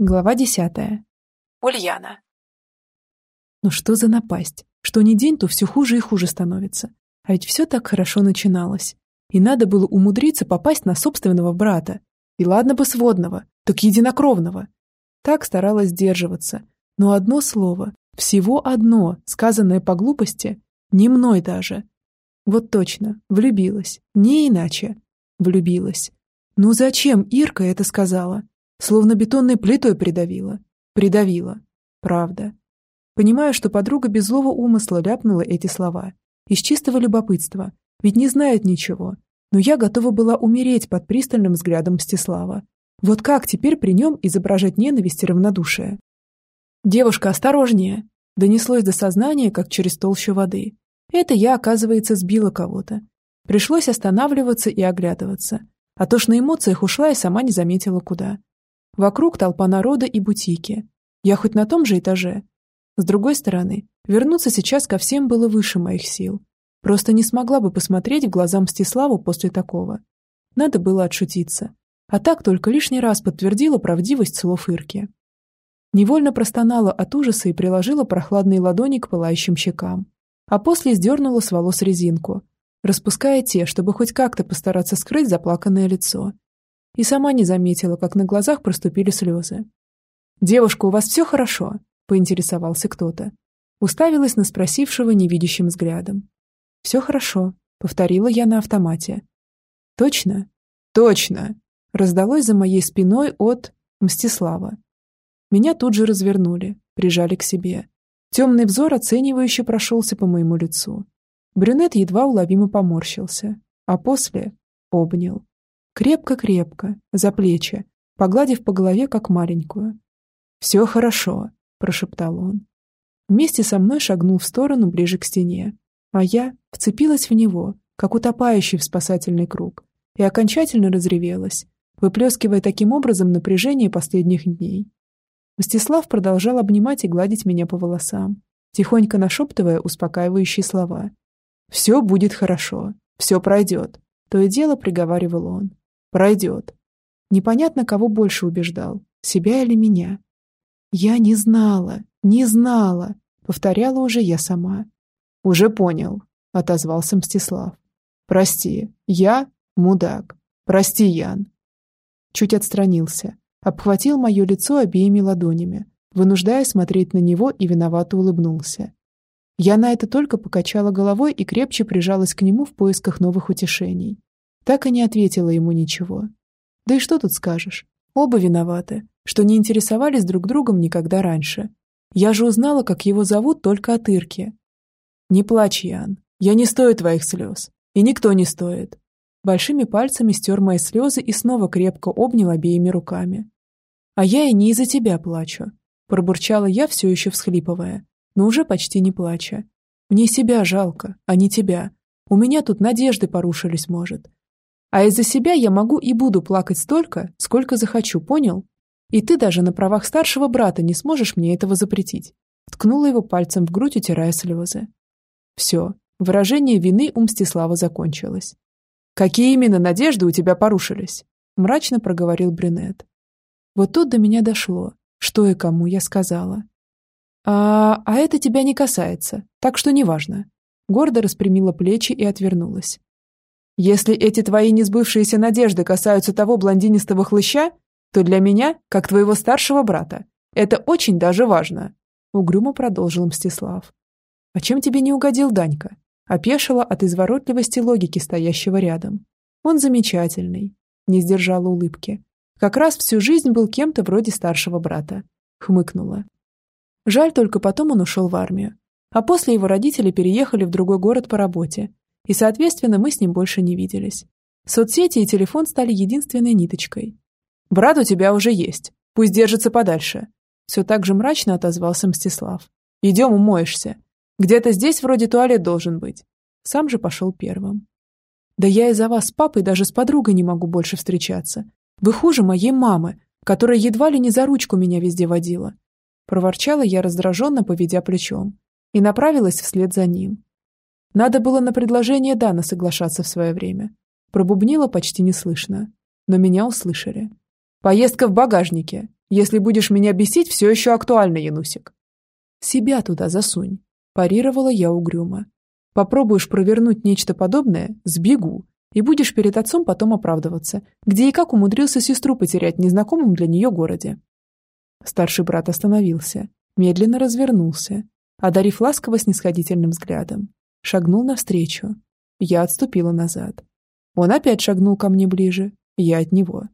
Глава десятая. Ульяна. Ну что за напасть? Что ни день, то все хуже и хуже становится. А ведь все так хорошо начиналось. И надо было умудриться попасть на собственного брата. И ладно бы сводного, так единокровного. Так старалась сдерживаться. Но одно слово, всего одно, сказанное по глупости, не мной даже. Вот точно, влюбилась, не иначе. Влюбилась. Ну зачем Ирка это сказала? Словно бетонной плитой придавила. Придавила. Правда. Понимаю, что подруга без злого умысла ляпнула эти слова. Из чистого любопытства. Ведь не знает ничего. Но я готова была умереть под пристальным взглядом Мстислава. Вот как теперь при нем изображать ненависть и равнодушие? «Девушка, осторожнее!» Донеслось до сознания, как через толщу воды. Это я, оказывается, сбила кого-то. Пришлось останавливаться и оглядываться. А то ж на эмоциях ушла и сама не заметила, куда. Вокруг толпа народа и бутики. Я хоть на том же этаже. С другой стороны, вернуться сейчас ко всем было выше моих сил. Просто не смогла бы посмотреть в глаза Мстиславу после такого. Надо было отшутиться. А так только лишний раз подтвердила правдивость слов Ирки. Невольно простонала от ужаса и приложила прохладные ладони к пылающим щекам. А после сдернула с волос резинку, распуская те, чтобы хоть как-то постараться скрыть заплаканное лицо и сама не заметила, как на глазах проступили слезы. «Девушка, у вас все хорошо?» – поинтересовался кто-то. Уставилась на спросившего невидящим взглядом. «Все хорошо», – повторила я на автомате. «Точно?» «Точно!» – раздалось за моей спиной от Мстислава. Меня тут же развернули, прижали к себе. Темный взор оценивающе прошелся по моему лицу. Брюнет едва уловимо поморщился, а после обнял. Крепко-крепко, за плечи, погладив по голове, как маленькую. «Все хорошо», – прошептал он. Вместе со мной шагнул в сторону ближе к стене, а я вцепилась в него, как утопающий в спасательный круг, и окончательно разревелась, выплескивая таким образом напряжение последних дней. Мстислав продолжал обнимать и гладить меня по волосам, тихонько нашептывая успокаивающие слова. «Все будет хорошо, все пройдет», — то и дело приговаривал он. Пройдет. Непонятно, кого больше убеждал, себя или меня. Я не знала, не знала, повторяла уже я сама. Уже понял, отозвался Мстислав. Прости, я мудак. Прости, Ян. Чуть отстранился, обхватил мое лицо обеими ладонями, вынуждая смотреть на него и виновато улыбнулся. Я на это только покачала головой и крепче прижалась к нему в поисках новых утешений. Так и не ответила ему ничего. Да и что тут скажешь? Оба виноваты, что не интересовались друг другом никогда раньше. Я же узнала, как его зовут только от Ирки. Не плачь, Ян. Я не стою твоих слез. И никто не стоит. Большими пальцами стер мои слезы и снова крепко обнял обеими руками. А я и не из-за тебя плачу. Пробурчала я, все еще всхлипывая, но уже почти не плача. Мне себя жалко, а не тебя. У меня тут надежды порушились, может. А из-за себя я могу и буду плакать столько, сколько захочу, понял? И ты даже на правах старшего брата не сможешь мне этого запретить. Ткнула его пальцем в грудь, утирая слезы. Все, выражение вины у Мстислава закончилось. «Какие именно надежды у тебя порушились?» мрачно проговорил брюнет. Вот тут до меня дошло, что и кому я сказала. «А, а это тебя не касается, так что неважно». Гордо распрямила плечи и отвернулась. Если эти твои несбывшиеся надежды касаются того блондинистого хлыща, то для меня, как твоего старшего брата, это очень даже важно», — угрюмо продолжил Мстислав. «А чем тебе не угодил Данька?» Опешила от изворотливости логики стоящего рядом. «Он замечательный», — не сдержала улыбки. «Как раз всю жизнь был кем-то вроде старшего брата», — хмыкнула. Жаль, только потом он ушел в армию. А после его родители переехали в другой город по работе, и, соответственно, мы с ним больше не виделись. Соцсети и телефон стали единственной ниточкой. «Брат у тебя уже есть. Пусть держится подальше». Все так же мрачно отозвался Мстислав. «Идем умоешься. Где-то здесь вроде туалет должен быть». Сам же пошел первым. «Да я из-за вас с папой даже с подругой не могу больше встречаться. Вы хуже моей мамы, которая едва ли не за ручку меня везде водила». Проворчала я раздраженно, поведя плечом, и направилась вслед за ним. Надо было на предложение Дана соглашаться в свое время. Пробубнила почти неслышно. Но меня услышали. «Поездка в багажнике. Если будешь меня бесить, все еще актуально, Янусик. Себя туда засунь, парировала я угрюмо. Попробуешь провернуть нечто подобное – сбегу. И будешь перед отцом потом оправдываться, где и как умудрился сестру потерять в незнакомом для нее городе. Старший брат остановился, медленно развернулся, одарив ласково снисходительным взглядом. Шагнул навстречу. Я отступила назад. Он опять шагнул ко мне ближе, я от него.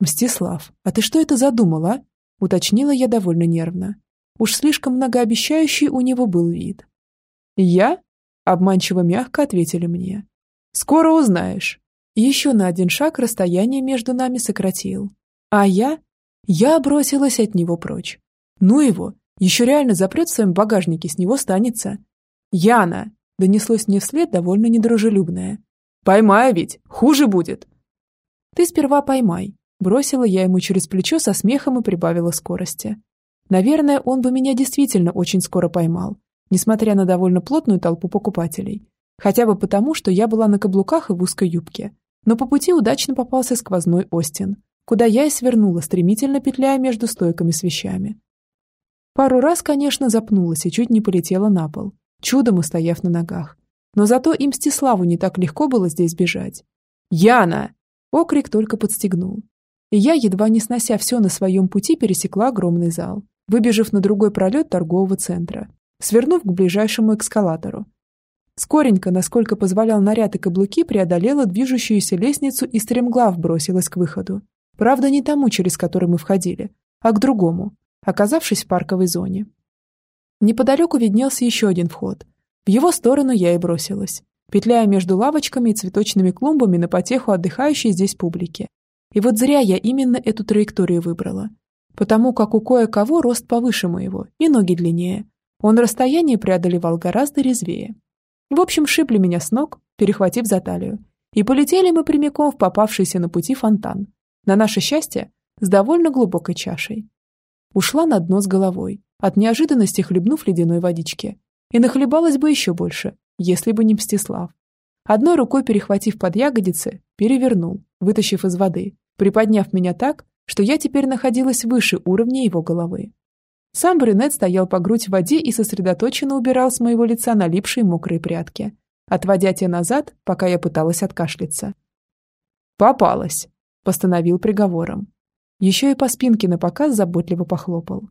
«Мстислав, а ты что это задумал, а?» уточнила я довольно нервно. Уж слишком многообещающий у него был вид. «Я?» – обманчиво мягко ответили мне. «Скоро узнаешь». Еще на один шаг расстояние между нами сократил. А я? Я бросилась от него прочь. Ну его, еще реально запрет в своем багажнике, с него станется. «Яна!» – донеслось мне вслед довольно недружелюбное. «Поймаю ведь, хуже будет!» «Ты сперва поймай», – бросила я ему через плечо со смехом и прибавила скорости. Наверное, он бы меня действительно очень скоро поймал, несмотря на довольно плотную толпу покупателей. Хотя бы потому, что я была на каблуках и в узкой юбке. Но по пути удачно попался сквозной Остин, куда я и свернула, стремительно петляя между стойками с вещами. Пару раз, конечно, запнулась и чуть не полетела на пол, чудом устояв на ногах. Но зато им Мстиславу не так легко было здесь бежать. «Яна!» Окрик только подстегнул. И я, едва не снося все на своем пути, пересекла огромный зал, выбежав на другой пролет торгового центра, свернув к ближайшему эскалатору. Скоренько, насколько позволял наряд и каблуки, преодолела движущуюся лестницу и стремглав бросилась к выходу. Правда, не тому, через который мы входили, а к другому, оказавшись в парковой зоне. Неподалеку виднелся еще один вход. В его сторону я и бросилась, петляя между лавочками и цветочными клумбами на потеху отдыхающей здесь публики. И вот зря я именно эту траекторию выбрала. Потому как у кое-кого рост повыше моего и ноги длиннее. Он расстояние преодолевал гораздо резвее. В общем, шипли меня с ног, перехватив за талию. И полетели мы прямиком в попавшийся на пути фонтан. На наше счастье, с довольно глубокой чашей. Ушла на дно с головой, от неожиданности хлебнув ледяной водички. И нахлебалась бы еще больше, если бы не Мстислав. Одной рукой перехватив под ягодицы, перевернул, вытащив из воды, приподняв меня так, что я теперь находилась выше уровня его головы. Сам брюнет стоял по грудь в воде и сосредоточенно убирал с моего лица налипшие мокрые прядки, отводя те назад, пока я пыталась откашляться. «Попалась», — постановил приговором. Еще и по спинке на показ заботливо похлопал.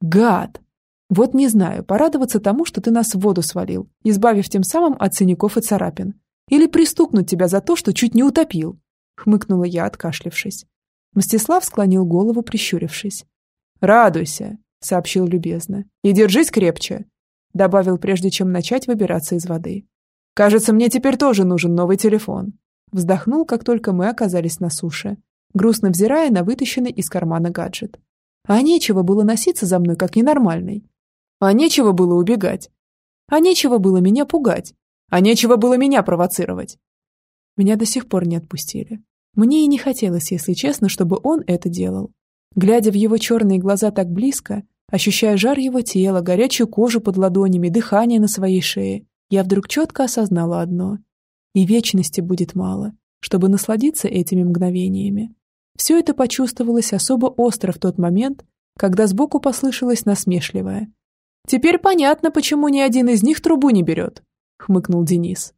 «Гад! Вот не знаю, порадоваться тому, что ты нас в воду свалил, избавив тем самым от синяков и царапин. Или пристукнуть тебя за то, что чуть не утопил», — хмыкнула я, откашлившись. Мстислав склонил голову, прищурившись. «Радуйся», — сообщил любезно. «И держись крепче», — добавил, прежде чем начать выбираться из воды. «Кажется, мне теперь тоже нужен новый телефон». Вздохнул, как только мы оказались на суше грустно взирая на вытащенный из кармана гаджет. А нечего было носиться за мной, как ненормальный. А нечего было убегать. А нечего было меня пугать. А нечего было меня провоцировать. Меня до сих пор не отпустили. Мне и не хотелось, если честно, чтобы он это делал. Глядя в его черные глаза так близко, ощущая жар его тела, горячую кожу под ладонями, дыхание на своей шее, я вдруг четко осознала одно. И вечности будет мало, чтобы насладиться этими мгновениями. Все это почувствовалось особо остро в тот момент, когда сбоку послышалось насмешливое. «Теперь понятно, почему ни один из них трубу не берет», — хмыкнул Денис.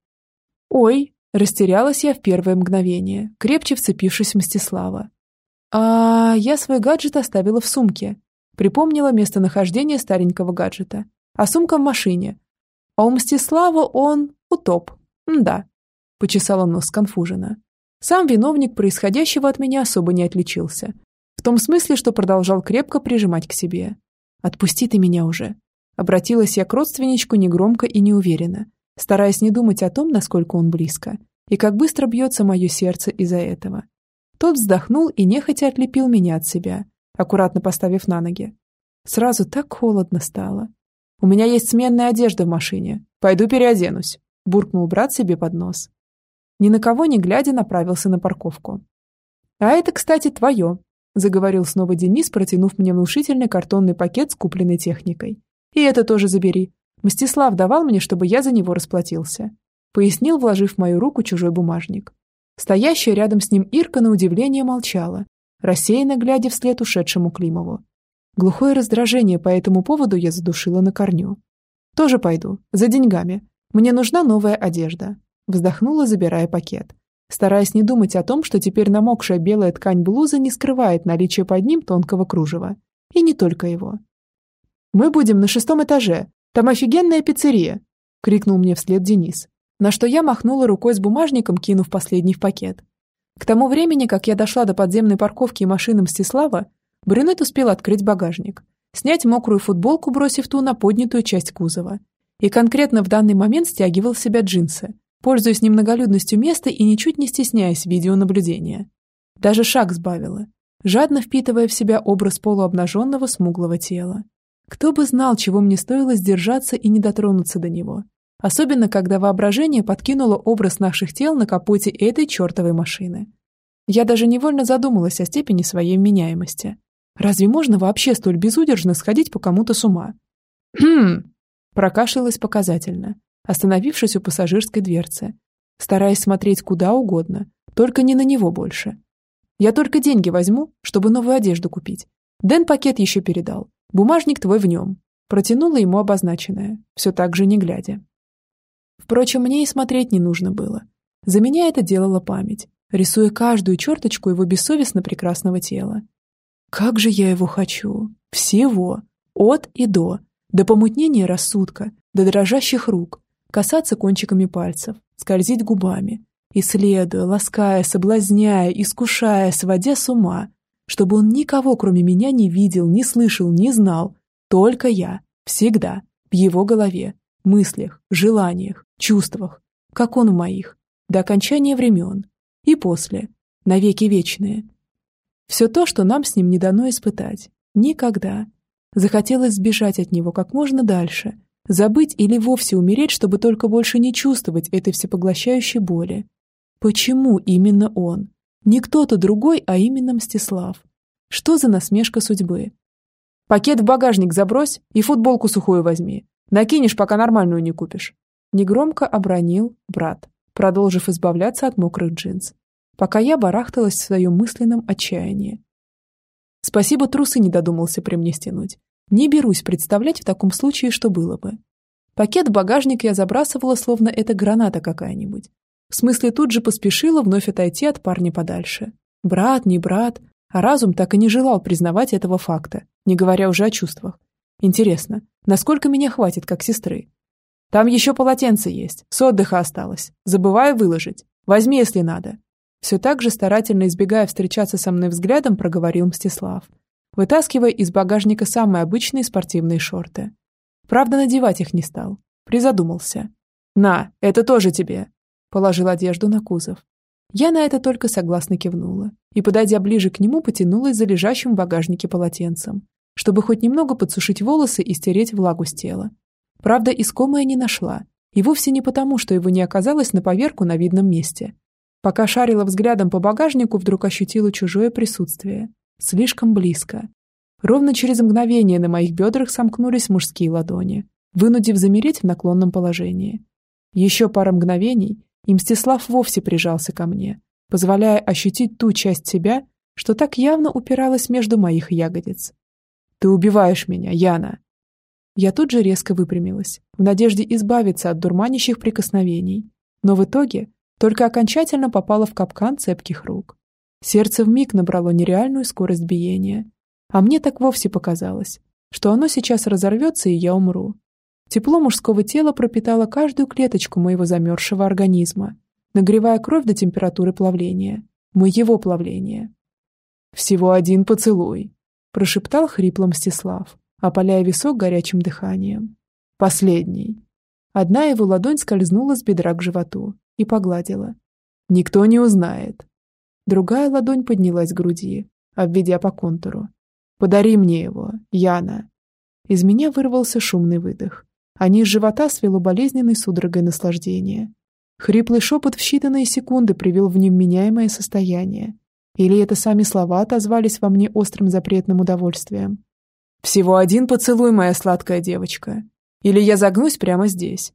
«Ой», — растерялась я в первое мгновение, крепче вцепившись в Мстислава. «А я свой гаджет оставила в сумке», — припомнила местонахождение старенького гаджета. «А сумка в машине. А у Мстислава он утоп. М да», — почесала нос сконфуженно. Сам виновник происходящего от меня особо не отличился. В том смысле, что продолжал крепко прижимать к себе. «Отпусти ты меня уже!» Обратилась я к родственничку негромко и неуверенно, стараясь не думать о том, насколько он близко, и как быстро бьется мое сердце из-за этого. Тот вздохнул и нехотя отлепил меня от себя, аккуратно поставив на ноги. Сразу так холодно стало. «У меня есть сменная одежда в машине. Пойду переоденусь», – буркнул брат себе под нос ни на кого не глядя направился на парковку. «А это, кстати, твое», – заговорил снова Денис, протянув мне внушительный картонный пакет с купленной техникой. «И это тоже забери. Мстислав давал мне, чтобы я за него расплатился», – пояснил, вложив в мою руку чужой бумажник. Стоящая рядом с ним Ирка на удивление молчала, рассеянно глядя вслед ушедшему Климову. Глухое раздражение по этому поводу я задушила на корню. «Тоже пойду. За деньгами. Мне нужна новая одежда». Вздохнула, забирая пакет. Стараясь не думать о том, что теперь намокшая белая ткань блузы не скрывает наличие под ним тонкого кружева. И не только его. «Мы будем на шестом этаже. Там офигенная пиццерия!» — крикнул мне вслед Денис. На что я махнула рукой с бумажником, кинув последний в пакет. К тому времени, как я дошла до подземной парковки и машины Мстислава, брюнет успел открыть багажник, снять мокрую футболку, бросив ту на поднятую часть кузова. И конкретно в данный момент стягивал в себя джинсы, пользуясь немноголюдностью места и ничуть не стесняясь видеонаблюдения. Даже шаг сбавила, жадно впитывая в себя образ полуобнаженного смуглого тела. Кто бы знал, чего мне стоило сдержаться и не дотронуться до него. Особенно, когда воображение подкинуло образ наших тел на капоте этой чертовой машины. Я даже невольно задумалась о степени своей меняемости. Разве можно вообще столь безудержно сходить по кому-то с ума? «Хм!» Прокашлялась показательно, остановившись у пассажирской дверцы, стараясь смотреть куда угодно, только не на него больше. «Я только деньги возьму, чтобы новую одежду купить. Дэн пакет еще передал. Бумажник твой в нем». Протянула ему обозначенное, все так же не глядя. Впрочем, мне и смотреть не нужно было. За меня это делала память, рисуя каждую черточку его бессовестно прекрасного тела. Как же я его хочу! Всего! От и до! До помутнения рассудка, до дрожащих рук, касаться кончиками пальцев, скользить губами, исследуя, лаская, соблазняя, искушая, сводя с ума, чтобы он никого, кроме меня, не видел, не слышал, не знал, только я, всегда, в его голове, мыслях, желаниях, чувствах, как он в моих, до окончания времен и после, навеки вечные. Все то, что нам с ним не дано испытать. Никогда. Захотелось сбежать от него как можно дальше, забыть или вовсе умереть, чтобы только больше не чувствовать этой всепоглощающей боли. Почему именно он? Не кто-то другой, а именно Мстислав. Что за насмешка судьбы? Пакет в багажник забрось и футболку сухую возьми. Накинешь, пока нормальную не купишь. Негромко обронил брат, продолжив избавляться от мокрых джинс, пока я барахталась в своем мысленном отчаянии. Спасибо, трусы не додумался при мне стянуть. Не берусь представлять в таком случае, что было бы. Пакет в багажник я забрасывала, словно это граната какая-нибудь. В смысле, тут же поспешила вновь отойти от парня подальше. Брат, не брат, а разум так и не желал признавать этого факта, не говоря уже о чувствах. Интересно, насколько меня хватит как сестры? Там еще полотенце есть, с отдыха осталось. Забываю выложить. Возьми, если надо. Все так же старательно избегая встречаться со мной взглядом, проговорил Мстислав, вытаскивая из багажника самые обычные спортивные шорты. Правда, надевать их не стал. Призадумался. «На, это тоже тебе!» Положил одежду на кузов. Я на это только согласно кивнула и, подойдя ближе к нему, потянулась за лежащим в багажнике полотенцем, чтобы хоть немного подсушить волосы и стереть влагу с тела. Правда, искомое не нашла, и вовсе не потому, что его не оказалось на поверку на видном месте. Пока шарила взглядом по багажнику, вдруг ощутила чужое присутствие. Слишком близко. Ровно через мгновение на моих бедрах сомкнулись мужские ладони, вынудив замереть в наклонном положении. Еще пара мгновений, и Мстислав вовсе прижался ко мне, позволяя ощутить ту часть себя, что так явно упиралась между моих ягодиц. Ты убиваешь меня, Яна!» Я тут же резко выпрямилась, в надежде избавиться от дурманящих прикосновений, но в итоге только окончательно попала в капкан цепких рук. Сердце вмиг набрало нереальную скорость биения, а мне так вовсе показалось, что оно сейчас разорвется, и я умру. Тепло мужского тела пропитало каждую клеточку моего замерзшего организма, нагревая кровь до температуры плавления, моего плавления. «Всего один поцелуй», прошептал хрипло Мстислав, опаляя висок горячим дыханием. Последний. Одна его ладонь скользнула с бедра к животу и погладила. Никто не узнает. Другая ладонь поднялась к груди, обведя по контуру. «Подари мне его, Яна!» Из меня вырвался шумный выдох, а низ живота свело болезненной судорогой наслаждения. Хриплый шепот в считанные секунды привел в невменяемое состояние, или это сами слова отозвались во мне острым запретным удовольствием? «Всего один поцелуй, моя сладкая девочка. Или я загнусь прямо здесь».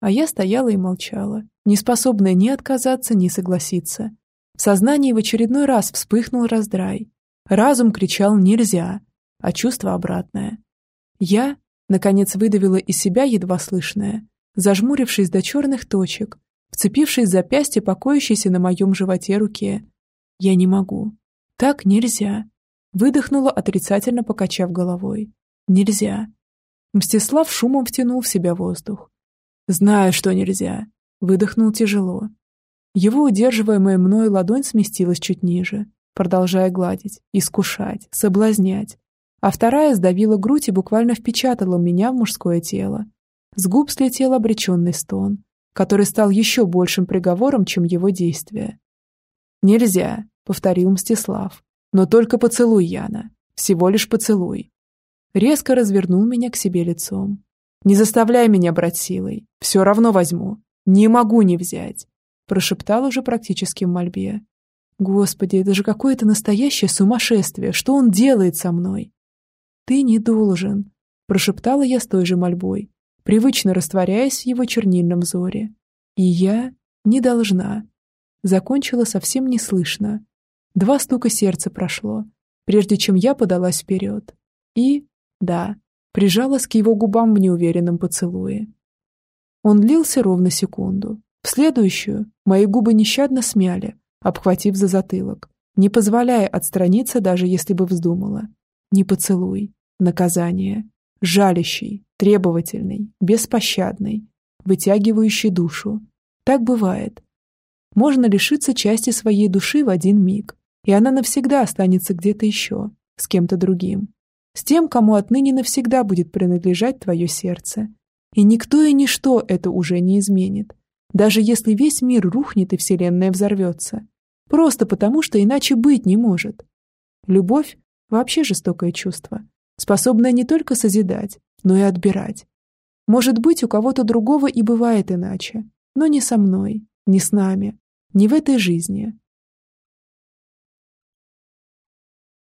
А я стояла и молчала, не способная ни отказаться, ни согласиться. В сознании в очередной раз вспыхнул раздрай. Разум кричал «нельзя», а чувство обратное. Я, наконец, выдавила из себя едва слышное, зажмурившись до черных точек, вцепившись в запястье, покоящейся на моем животе руке. Я не могу. Так нельзя. Выдохнула, отрицательно покачав головой. Нельзя. Мстислав шумом втянул в себя воздух. Знаю, что нельзя. Выдохнул тяжело. Его удерживаемая мной ладонь сместилась чуть ниже, продолжая гладить, искушать, соблазнять. А вторая сдавила грудь и буквально впечатала меня в мужское тело. С губ слетел обреченный стон, который стал еще большим приговором, чем его действие. «Нельзя», — повторил Мстислав. «Но только поцелуй, Яна. Всего лишь поцелуй». Резко развернул меня к себе лицом. «Не заставляй меня брать силой. Все равно возьму. Не могу не взять», — прошептал уже практически в мольбе. «Господи, это же какое-то настоящее сумасшествие. Что он делает со мной?» «Ты не должен», — прошептала я с той же мольбой, привычно растворяясь в его чернильном взоре. И я не должна. Закончила совсем неслышно. Два стука сердца прошло, прежде чем я подалась вперед. И, да, прижалась к его губам в неуверенном поцелуе. Он длился ровно секунду. В следующую мои губы нещадно смяли, обхватив за затылок, не позволяя отстраниться, даже если бы вздумала. Не поцелуй, наказание, жалящий, требовательный, беспощадный, вытягивающий душу. Так бывает. Можно лишиться части своей души в один миг, и она навсегда останется где-то еще, с кем-то другим. С тем, кому отныне навсегда будет принадлежать твое сердце. И никто и ничто это уже не изменит. Даже если весь мир рухнет и Вселенная взорвется. Просто потому, что иначе быть не может. Любовь – вообще жестокое чувство, способное не только созидать, но и отбирать. Может быть, у кого-то другого и бывает иначе, но не со мной, не с нами, не в этой жизни.